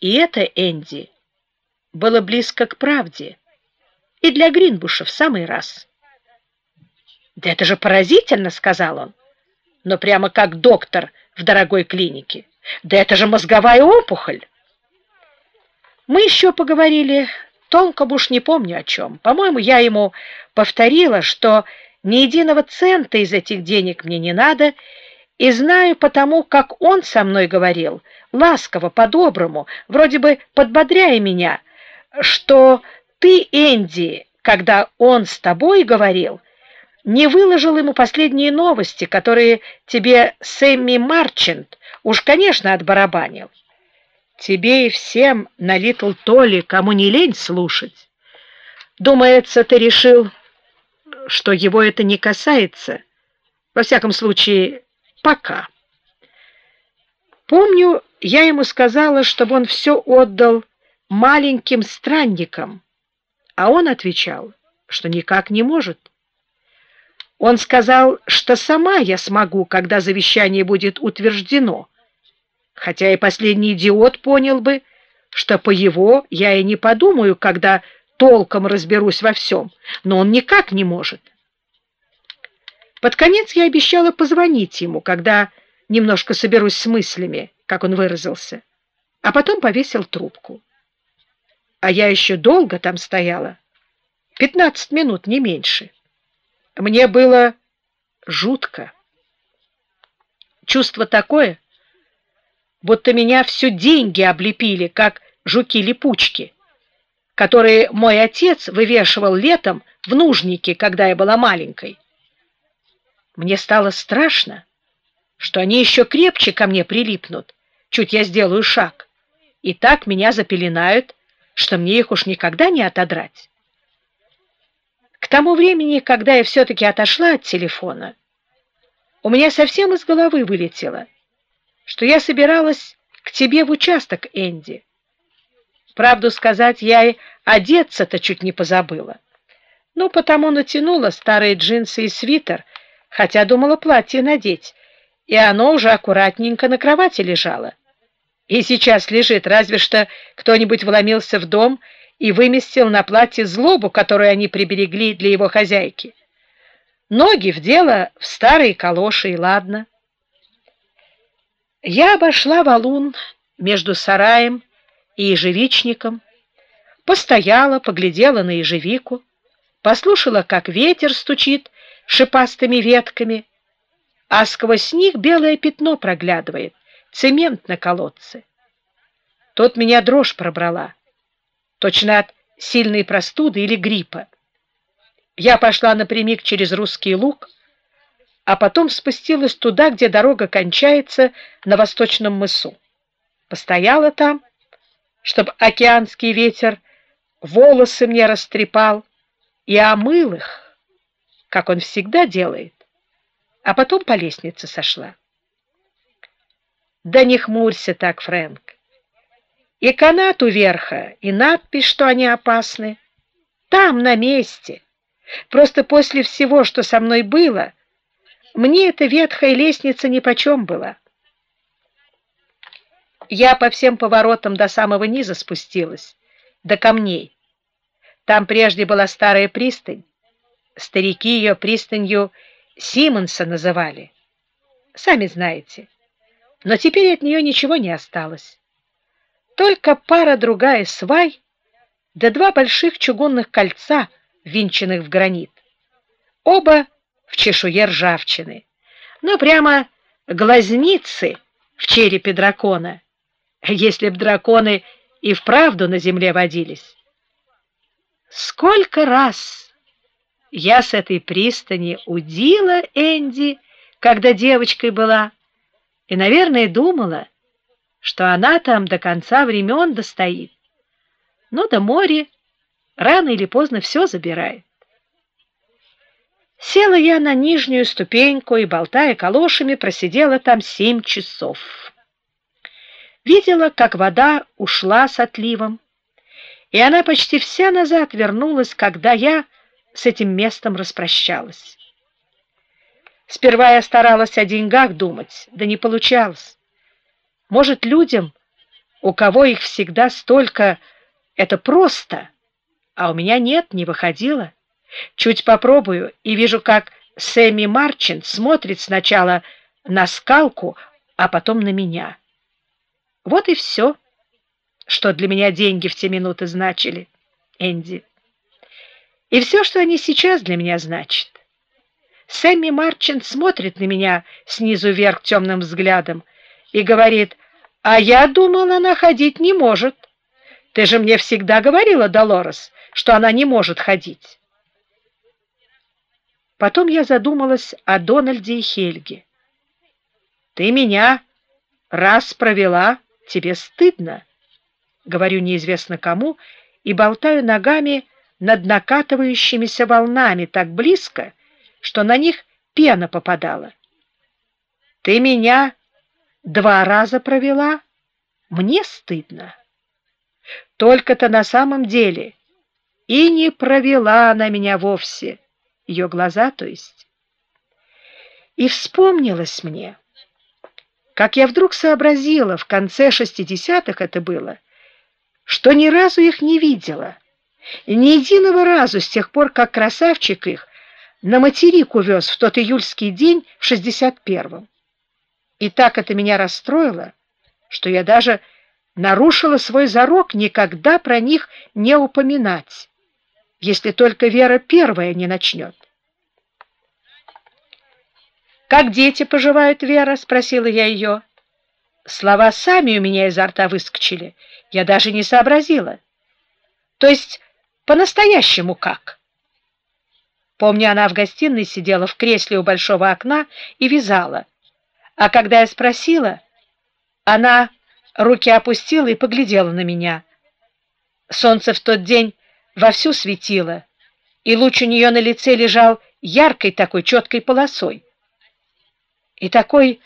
И это, Энди, было близко к правде. И для Гринбуша в самый раз. «Да это же поразительно!» — сказал он. «Но прямо как доктор в дорогой клинике. Да это же мозговая опухоль!» Мы еще поговорили, толком уж не помню о чем. По-моему, я ему повторила, что ни единого цента из этих денег мне не надо, и знаю потому, как он со мной говорил, ласково, по-доброму, вроде бы подбодряя меня, что ты, Энди, когда он с тобой говорил, не выложил ему последние новости, которые тебе Сэмми Марчант уж, конечно, отбарабанил. Тебе и всем на Литл Толли, кому не лень слушать. Думается, ты решил, что его это не касается. Во всяком случае, пока. Помню, я ему сказала, чтобы он все отдал маленьким странникам, а он отвечал, что никак не может. Он сказал, что сама я смогу, когда завещание будет утверждено, хотя и последний идиот понял бы, что по его я и не подумаю, когда толком разберусь во всем, но он никак не может. Под конец я обещала позвонить ему, когда немножко соберусь с мыслями, как он выразился, а потом повесил трубку. А я еще долго там стояла, пятнадцать минут, не меньше. Мне было жутко. Чувство такое, будто меня все деньги облепили, как жуки-липучки, которые мой отец вывешивал летом в нужнике, когда я была маленькой. Мне стало страшно, что они еще крепче ко мне прилипнут, чуть я сделаю шаг, и так меня запеленают, что мне их уж никогда не отодрать. К тому времени, когда я все-таки отошла от телефона, у меня совсем из головы вылетело — что я собиралась к тебе в участок, Энди. Правду сказать, я и одеться-то чуть не позабыла. Ну, потому натянула старые джинсы и свитер, хотя думала платье надеть, и оно уже аккуратненько на кровати лежало. И сейчас лежит, разве что кто-нибудь вломился в дом и выместил на платье злобу, которую они приберегли для его хозяйки. Ноги в дело в старые калоши, и ладно. Я обошла валун между сараем и ежевичником, постояла, поглядела на ежевику, послушала, как ветер стучит шипастыми ветками, а сквозь них белое пятно проглядывает, цемент на колодце. Тут меня дрожь пробрала, точно от сильной простуды или гриппа. Я пошла напрямик через русский луг, а потом спустилась туда, где дорога кончается на восточном мысу. Постояла там, чтобы океанский ветер волосы мне растрепал и омыл их, как он всегда делает, а потом по лестнице сошла. Да не хмурься так, Фрэнк. И канат у верха, и надпись, что они опасны. Там, на месте. Просто после всего, что со мной было, мне эта ветхая лестница нипочем была. Я по всем поворотам до самого низа спустилась, до камней. Там прежде была старая пристань. Старики ее пристанью Симонса называли. Сами знаете. Но теперь от нее ничего не осталось. Только пара-другая свай, да два больших чугунных кольца, винченных в гранит. Оба в чешуе ржавчины, но прямо глазницы в черепе дракона, если б драконы и вправду на земле водились. Сколько раз я с этой пристани удила Энди, когда девочкой была, и, наверное, думала, что она там до конца времен достоит. Но до моря рано или поздно все забирает. Села я на нижнюю ступеньку и, болтая калошами, просидела там семь часов. Видела, как вода ушла с отливом, и она почти вся назад вернулась, когда я с этим местом распрощалась. Сперва я старалась о деньгах думать, да не получалось. Может, людям У кого их всегда столько, это просто, а у меня нет, не выходило. Чуть попробую и вижу, как Сэмми Марчин смотрит сначала на скалку, а потом на меня. Вот и все, что для меня деньги в те минуты значили, Энди. И все, что они сейчас для меня значат. Сэмми Марчин смотрит на меня снизу вверх темным взглядом и говорит, «А я думал, она ходить не может. Ты же мне всегда говорила, Долорес, что она не может ходить». Потом я задумалась о Дональде и Хельге. «Ты меня раз провела, тебе стыдно», — говорю неизвестно кому, и болтаю ногами над накатывающимися волнами так близко, что на них пена попадала. Ты меня два раза провела, мне стыдно. Только-то на самом деле и не провела она меня вовсе, ее глаза, то есть. И вспомнилось мне, как я вдруг сообразила, в конце шестидесятых это было, что ни разу их не видела, ни единого разу с тех пор, как красавчик их на материк увез в тот июльский день в шестьдесят первом. И так это меня расстроило, что я даже нарушила свой зарок никогда про них не упоминать, если только Вера первая не начнет. «Как дети поживают, Вера?» — спросила я ее. Слова сами у меня изо рта выскочили, я даже не сообразила. То есть по-настоящему как? Помню, она в гостиной сидела в кресле у большого окна и вязала. А когда я спросила, она руки опустила и поглядела на меня. Солнце в тот день вовсю светило, и луч у нее на лице лежал яркой такой четкой полосой. И такой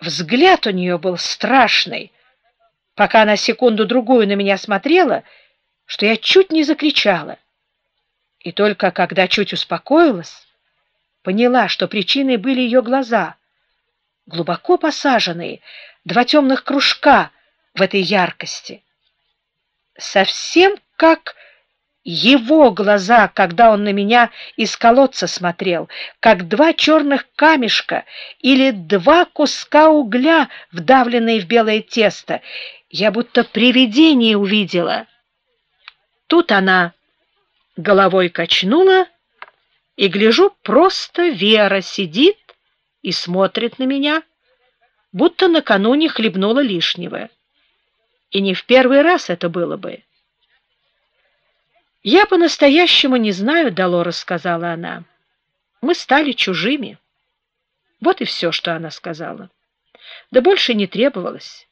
взгляд у нее был страшный, пока она секунду-другую на меня смотрела, что я чуть не закричала. И только когда чуть успокоилась, поняла, что причиной были ее глаза, глубоко посаженные, два темных кружка в этой яркости. Совсем как его глаза, когда он на меня из колодца смотрел, как два черных камешка или два куска угля, вдавленные в белое тесто. Я будто привидение увидела. Тут она головой качнула, и, гляжу, просто Вера сидит и смотрит на меня, будто накануне хлебнула лишнего. И не в первый раз это было бы. «Я по-настоящему не знаю, Долора», — сказала она. «Мы стали чужими». Вот и все, что она сказала. Да больше не требовалось.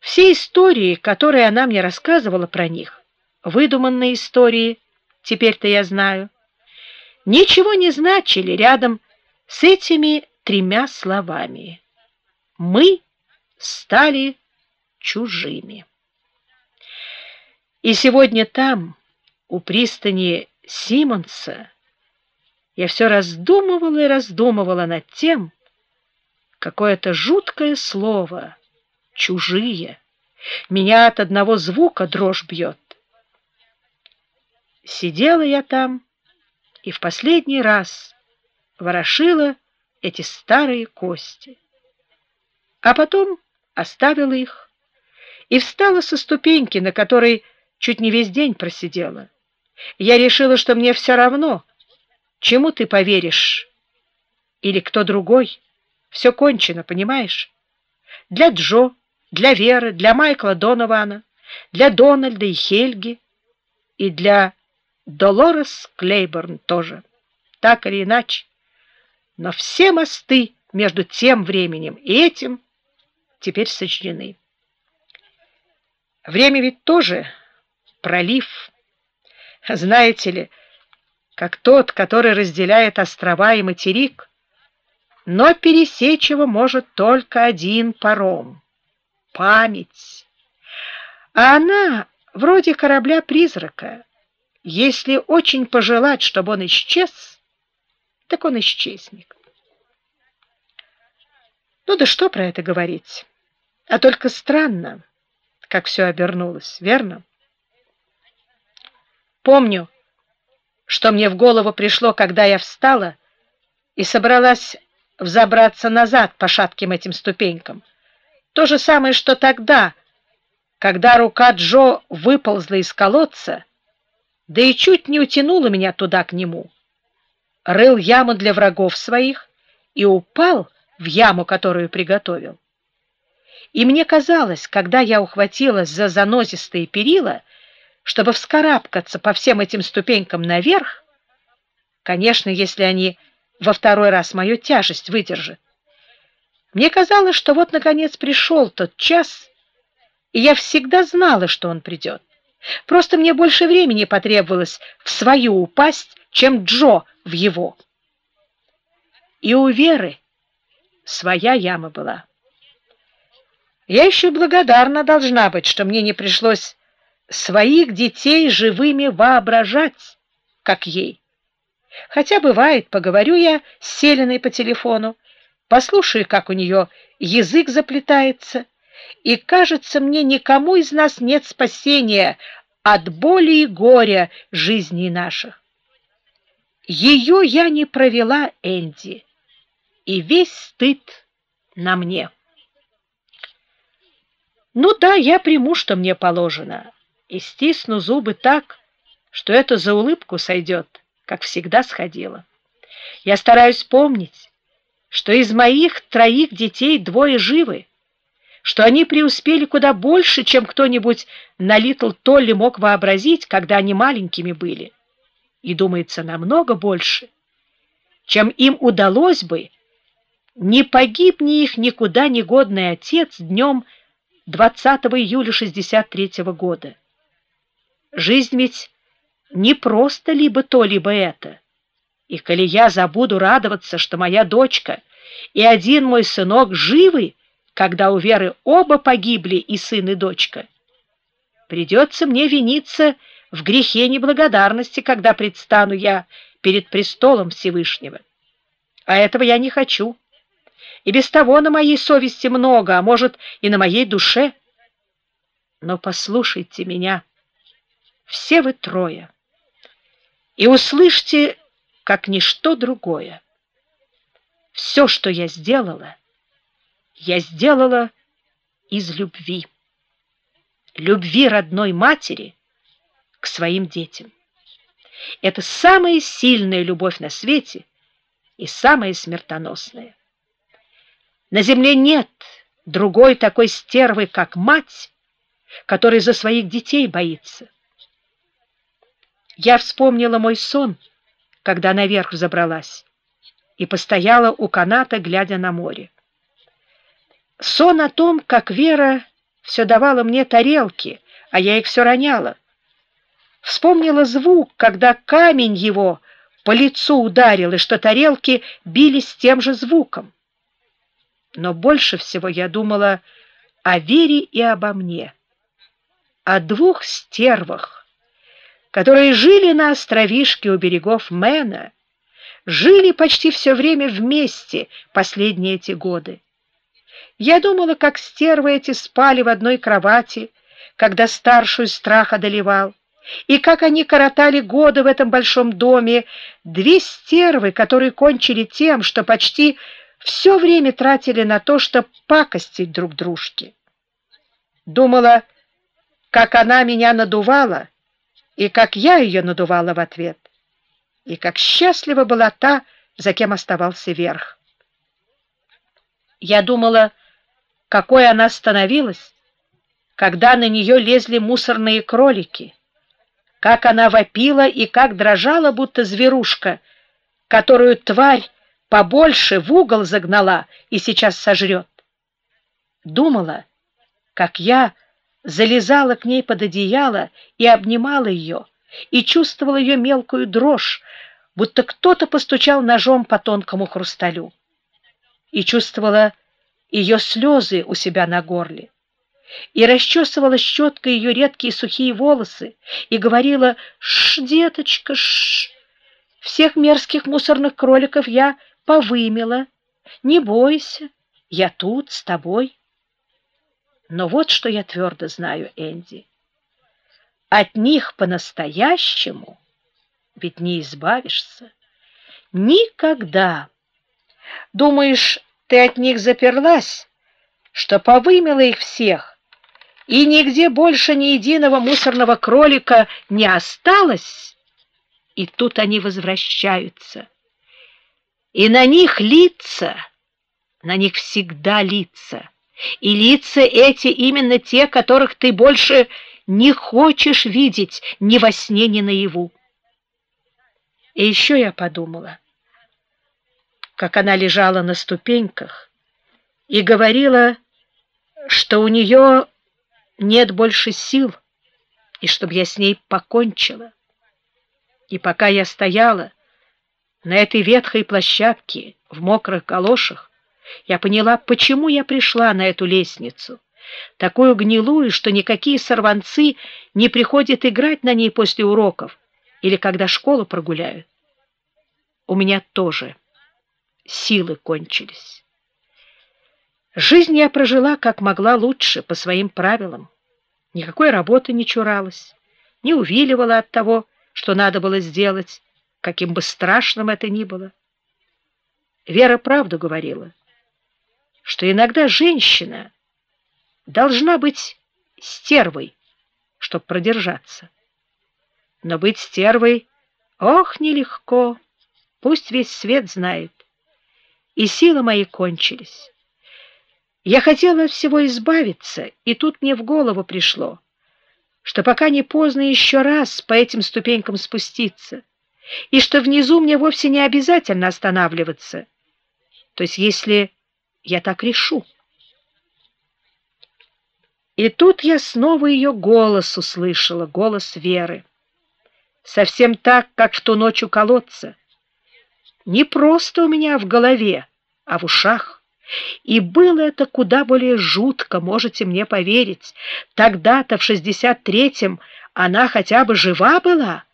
Все истории, которые она мне рассказывала про них, выдуманные истории, теперь-то я знаю, ничего не значили рядом с этими тремя словами. Мы стали чужими. И сегодня там, у пристани Симонса, я все раздумывала и раздумывала над тем, какое-то жуткое слово «чужие». Меня от одного звука дрожь бьет. Сидела я там и в последний раз ворошила эти старые кости. А потом оставила их и встала со ступеньки, на которой чуть не весь день просидела. Я решила, что мне все равно, чему ты поверишь, или кто другой. Все кончено, понимаешь? Для Джо, для Веры, для Майкла Донована, для Дональда и Хельги и для Долорес Клейборн тоже, так или иначе. Но все мосты между тем временем и этим теперь сочтены. Время ведь тоже пролив. Знаете ли, как тот, который разделяет острова и материк, но пересечь его может только один паром — память. А она вроде корабля-призрака, если очень пожелать, чтобы он исчез, так он исчезнет. Ну да что про это говорить? А только странно. как все обернулось, верно? Помню, что мне в голову пришло, когда я встала и собралась взобраться назад по шатким этим ступенькам. То же самое, что тогда, когда рука Джо выползла из колодца, да и чуть не утянула меня туда к нему. Рыл яму для врагов своих и упал в яму, которую приготовил. И мне казалось, когда я ухватилась за занозистые перила, чтобы вскарабкаться по всем этим ступенькам наверх, конечно, если они во второй раз мою тяжесть выдержат, мне казалось, что вот, наконец, пришел тот час, и я всегда знала, что он придет. Просто мне больше времени потребовалось в свою упасть, чем Джо в его. И у Веры своя яма была. Я еще благодарна должна быть, что мне не пришлось своих детей живыми воображать, как ей. Хотя бывает, поговорю я с Селиной по телефону, послушаю, как у нее язык заплетается, и, кажется мне, никому из нас нет спасения от боли и горя жизни наших. Ее я не провела, Энди, и весь стыд на мне. Ну да, я приму, что мне положено, и стисну зубы так, что это за улыбку сойдет, как всегда сходило. Я стараюсь помнить, что из моих троих детей двое живы, что они преуспели куда больше, чем кто-нибудь на Литл Толли мог вообразить, когда они маленькими были. И, думается, намного больше, чем им удалось бы, не погибни их никуда негодный отец днем 20 июля 63 -го года. Жизнь ведь не просто либо то, либо это. И коли я забуду радоваться, что моя дочка и один мой сынок живы, когда у Веры оба погибли и сын, и дочка, придется мне виниться в грехе неблагодарности, когда предстану я перед престолом Всевышнего. А этого я не хочу. И без того на моей совести много, а может, и на моей душе. Но послушайте меня, все вы трое, и услышьте как ничто другое. Все, что я сделала, я сделала из любви. Любви родной матери к своим детям. Это самая сильная любовь на свете и самая смертоносная. На земле нет другой такой стервы, как мать, которая за своих детей боится. Я вспомнила мой сон, когда наверх забралась и постояла у каната, глядя на море. Сон о том, как Вера все давала мне тарелки, а я их все роняла. Вспомнила звук, когда камень его по лицу ударил, и что тарелки бились тем же звуком. Но больше всего я думала о Вере и обо мне, о двух стервах, которые жили на островишке у берегов Мэна, жили почти все время вместе последние эти годы. Я думала, как стервы эти спали в одной кровати, когда старшую страх одолевал, и как они коротали годы в этом большом доме, две стервы, которые кончили тем, что почти все время тратили на то, чтобы пакостить друг дружке. Думала, как она меня надувала, и как я ее надувала в ответ и как счастлива была та, за кем оставался верх. Я думала, какой она становилась, когда на нее лезли мусорные кролики, как она вопила и как дрожала, будто зверушка, которую тварь побольше в угол загнала и сейчас сожрет. Думала, как я залезала к ней под одеяло и обнимала ее, и чувствовала ее мелкую дрожь, будто кто-то постучал ножом по тонкому хрусталю. И чувствовала ее слезы у себя на горле. И расчесывала щеткой ее редкие сухие волосы и говорила «Ш, деточка, ш, всех мерзких мусорных кроликов я повымела. Не бойся, я тут с тобой». Но вот что я твердо знаю, Энди. От них по-настоящему ведь не избавишься. Никогда. Думаешь, ты от них заперлась, что повымела их всех, и нигде больше ни единого мусорного кролика не осталось? И тут они возвращаются. И на них лица, на них всегда лица. И лица эти именно те, которых ты больше не хочешь видеть ни во сне, ни наяву. И еще я подумала, как она лежала на ступеньках и говорила, что у нее нет больше сил, и чтобы я с ней покончила. И пока я стояла на этой ветхой площадке в мокрых галошах, я поняла, почему я пришла на эту лестницу, такую гнилую, что никакие сорванцы не приходят играть на ней после уроков или когда школу прогуляют. У меня тоже силы кончились. Жизнь я прожила как могла лучше, по своим правилам. Никакой работы не чуралась, не увиливала от того, что надо было сделать, каким бы страшным это ни было. Вера правду говорила, что иногда женщина должна быть стервой, чтобы продержаться. Но быть стервой, ох, нелегко, пусть весь свет знает. И силы мои кончились. Я хотела от всего избавиться, и тут мне в голову пришло, что пока не поздно еще раз по этим ступенькам спуститься, и что внизу мне вовсе не обязательно останавливаться, то есть если я так решу. И тут я снова ее голос услышала, голос Веры. Совсем так, как в ту ночь у колодца. Не просто у меня в голове, а в ушах. И было это куда более жутко, можете мне поверить. Тогда-то, в шестьдесят третьем, она хотя бы жива была.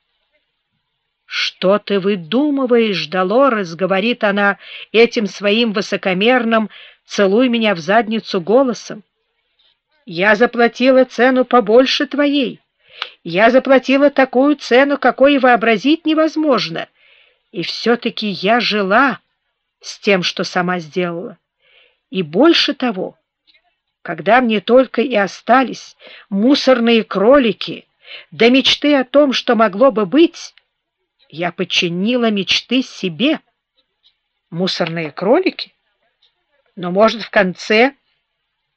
«Что ты выдумываешь, Долорес?» — говорит она этим своим высокомерным «целуй меня в задницу» голосом. Я заплатила цену побольше твоей. Я заплатила такую цену, какой вообразить невозможно. И все-таки я жила с тем, что сама сделала. И больше того, когда мне только и остались мусорные кролики, да мечты о том, что могло бы быть, я подчинила мечты себе. Мусорные кролики? Но, может, в конце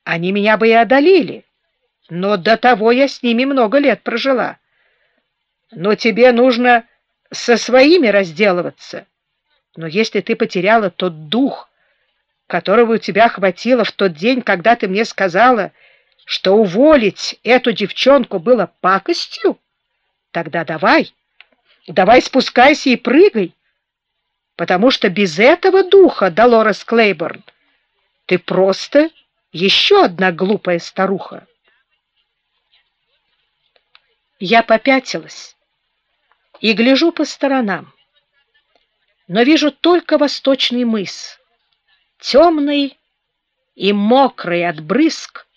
они меня бы и одолели, но до того я с ними много лет прожила. Но тебе нужно со своими разделываться. Но если ты потеряла тот дух, которого у тебя хватило в тот день, когда ты мне сказала, что уволить эту девчонку было пакостью, тогда давай, давай спускайся и прыгай, потому что без этого духа, Долорес Клейборн, ты просто еще одна глупая старуха. Я попятилась и гляжу по сторонам, но вижу только восточный мыс, темный и мокрый от брызг,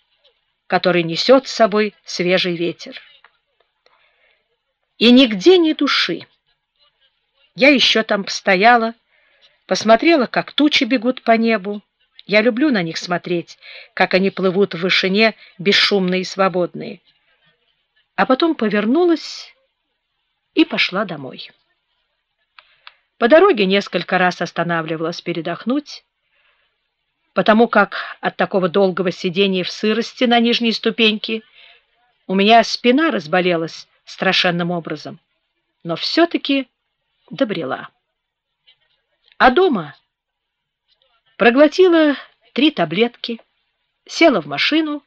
который несет с собой свежий ветер. И нигде ни души. Я еще там постояла, посмотрела, как тучи бегут по небу, я люблю на них смотреть, как они плывут в вышине, бесшумные и свободные. А потом повернулась и пошла домой. По дороге несколько раз останавливалась передохнуть, потому как от такого долгого сидения в сырости на нижней ступеньке у меня спина разболелась страшенным образом, но все-таки добрела. А дома проглотила три таблетки, села в машину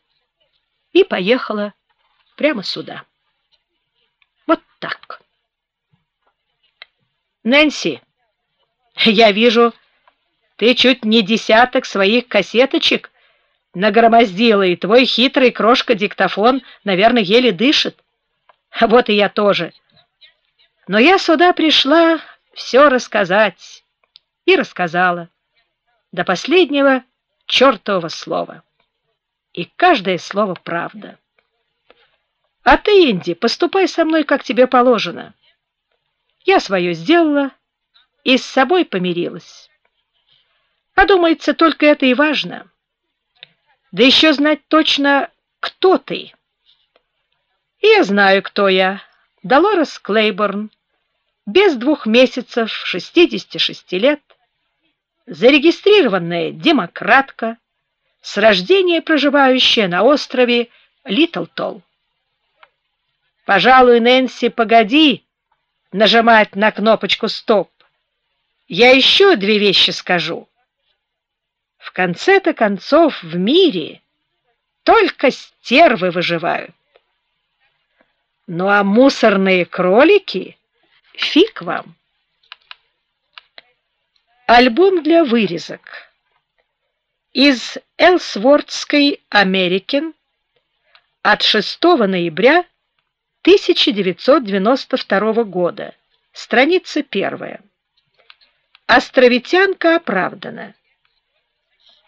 и поехала прямо сюда. Вот так. Нэнси, я вижу, ты чуть не десяток своих кассеточек нагромоздила, и твой хитрый крошка-диктофон, наверное, еле дышит. Вот и я тоже. Но я сюда пришла все рассказать и рассказала до последнего чертового слова. и каждое слово правда. А ты, Инди, поступай со мной, как тебе положено. Я свое сделала и с собой помирилась. А думается, только это и важно. Да еще знать точно, кто ты. И я знаю, кто я. Долорес Клейборн, без двух месяцев, 66 лет, зарегистрированная демократка, с рождения проживающая на острове Литлтол. Пожалуй, Нэнси, погоди нажимать на кнопочку «Стоп». Я еще две вещи скажу. В конце-то концов в мире только стервы выживают. Ну а мусорные кролики — фиг вам. Альбом для вырезок. Из Элсвортской Америкин от 6 ноября 1992 года. Страница первая. Островитянка оправдана.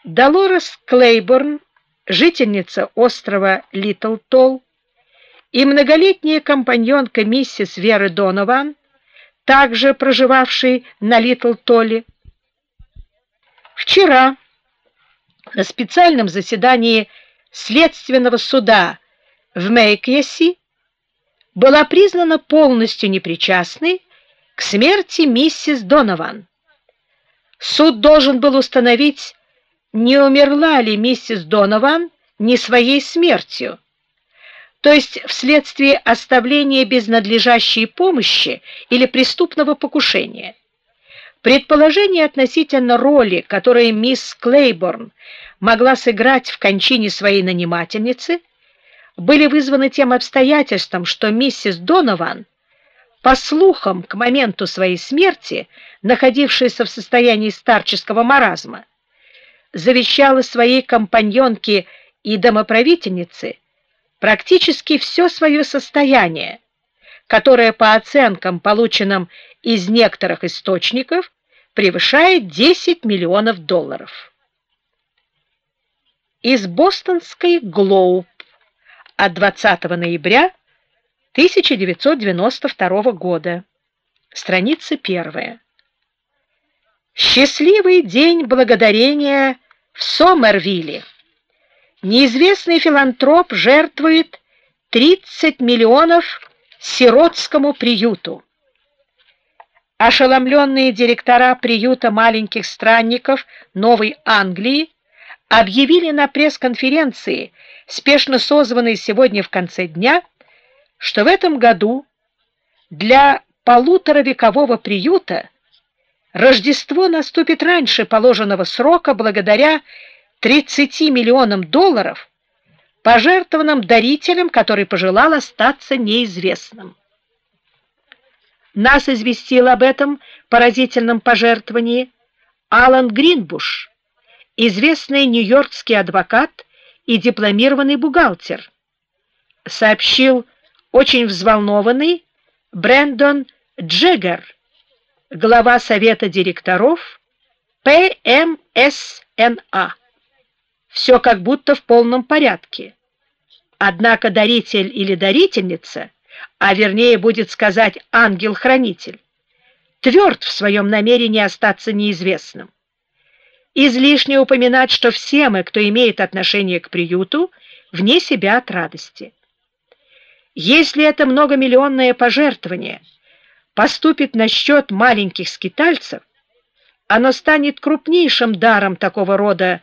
Долорес Клейборн, жительница острова Литл Толл, и многолетняя компаньонка миссис Веры Донован, также проживавшей на Литл Толле, вчера на специальном заседании следственного суда в Мейкьеси была признана полностью непричастной к смерти миссис Донован. Суд должен был установить, не умерла ли миссис Донован не своей смертью, то есть вследствие оставления без надлежащей помощи или преступного покушения. Предположения относительно роли, которую мисс Клейборн могла сыграть в кончине своей нанимательницы, были вызваны тем обстоятельством, что миссис Донован, по слухам, к моменту своей смерти, находившаяся в состоянии старческого маразма, завещала своей компаньонке и домоправительнице практически все свое состояние, которое по оценкам, полученным из некоторых источников, превышает 10 миллионов долларов. Из бостонской «Глоуб» от 20 ноября 1992 года. Страница первая. Счастливый день благодарения в Сомервилле неизвестный филантроп жертвует 30 миллионов сиротскому приюту. Ошеломленные директора приюта маленьких странников Новой Англии объявили на пресс-конференции, спешно созванной сегодня в конце дня, что в этом году для полуторавекового приюта Рождество наступит раньше положенного срока благодаря 30 миллионам долларов, пожертвованным дарителем, который пожелал остаться неизвестным. Нас известил об этом поразительном пожертвовании Алан Гринбуш, известный нью-йоркский адвокат и дипломированный бухгалтер, сообщил очень взволнованный Брэндон Джеггер, глава совета директоров ПМСНА все как будто в полном порядке. Однако даритель или дарительница, а вернее будет сказать ангел-хранитель, тверд в своем намерении остаться неизвестным. Излишне упоминать, что все мы, кто имеет отношение к приюту, вне себя от радости. Если это многомиллионное пожертвование поступит на счет маленьких скитальцев, оно станет крупнейшим даром такого рода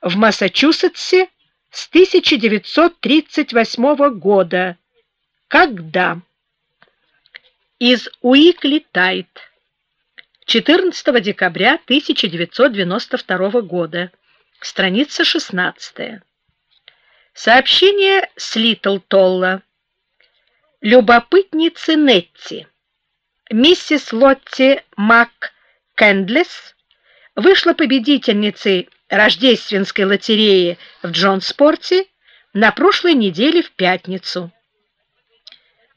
в Массачусетсе с 1938 года. Когда? Из Уикли Тайт. 14 декабря 1992 года. Страница 16. Сообщение с Литл Толла. Любопытницы Нетти. Миссис Лотти Мак Кендлес вышла победительницей рождественской лотереи в Джонспорте на прошлой неделе в пятницу.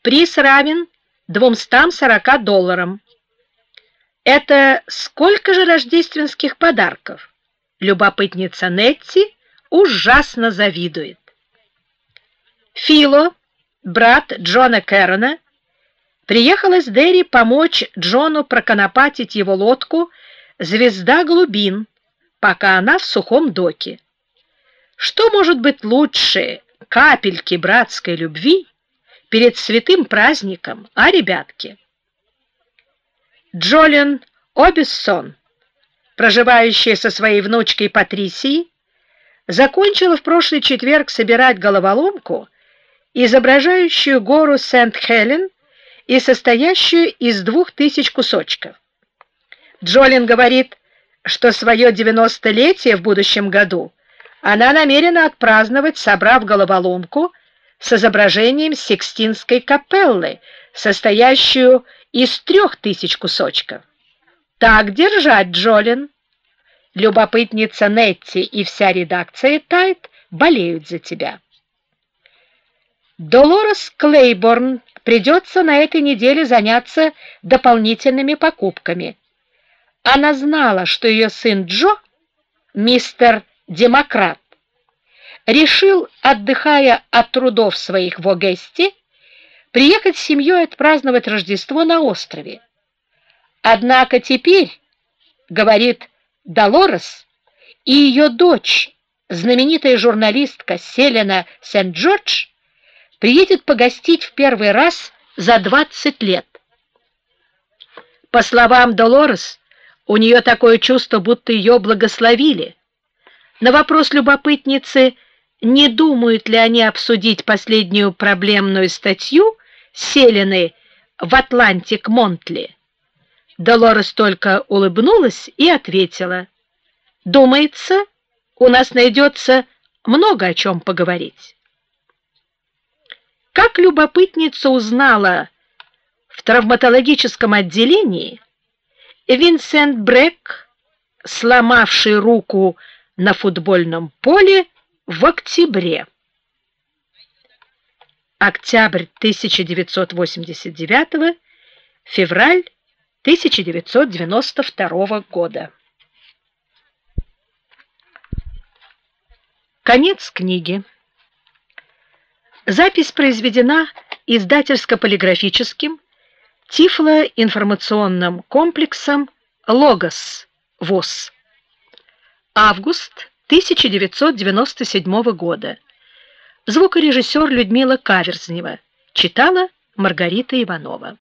Приз равен 240 долларам. Это сколько же рождественских подарков? Любопытница Нетти ужасно завидует. Фило, брат Джона Кэррона, приехал из Дерри помочь Джону проконопатить его лодку «Звезда глубин», пока она в сухом доке. Что может быть лучше капельки братской любви перед святым праздником, а, ребятки? Джолиан Обессон, проживающая со своей внучкой Патрисией, закончила в прошлый четверг собирать головоломку, изображающую гору Сент-Хелен и состоящую из двух тысяч кусочков. Джолин говорит, что свое девяностолетие в будущем году она намерена отпраздновать, собрав головоломку с изображением Сикстинской капеллы, состоящую из трех тысяч кусочков. Так держать, Джолин. Любопытница Нетти и вся редакция Тайт болеют за тебя. Долорес Клейборн придется на этой неделе заняться дополнительными покупками. Она знала, что ее сын Джо, мистер Демократ, решил, отдыхая от трудов своих в Огесте, приехать с семьей отпраздновать Рождество на острове. Однако теперь, говорит Долорес, и ее дочь, знаменитая журналистка Селена Сент-Джордж, приедет погостить в первый раз за 20 лет. По словам Долорес, у нее такое чувство, будто ее благословили. На вопрос любопытницы, не думают ли они обсудить последнюю проблемную статью Селены в Атлантик Монтли, Долорес только улыбнулась и ответила, «Думается, у нас найдется много о чем поговорить». Как любопытница узнала в травматологическом отделении, Винсент Брек, сломавший руку на футбольном поле в октябре. Октябрь 1989, февраль 1992 года. Конец книги. Запись произведена издательско-полиграфическим тифлоинформационным комплексом «Логос» ВОЗ. Август 1997 года. Звукорежиссер Людмила Каверзнева. Читала Маргарита Иванова.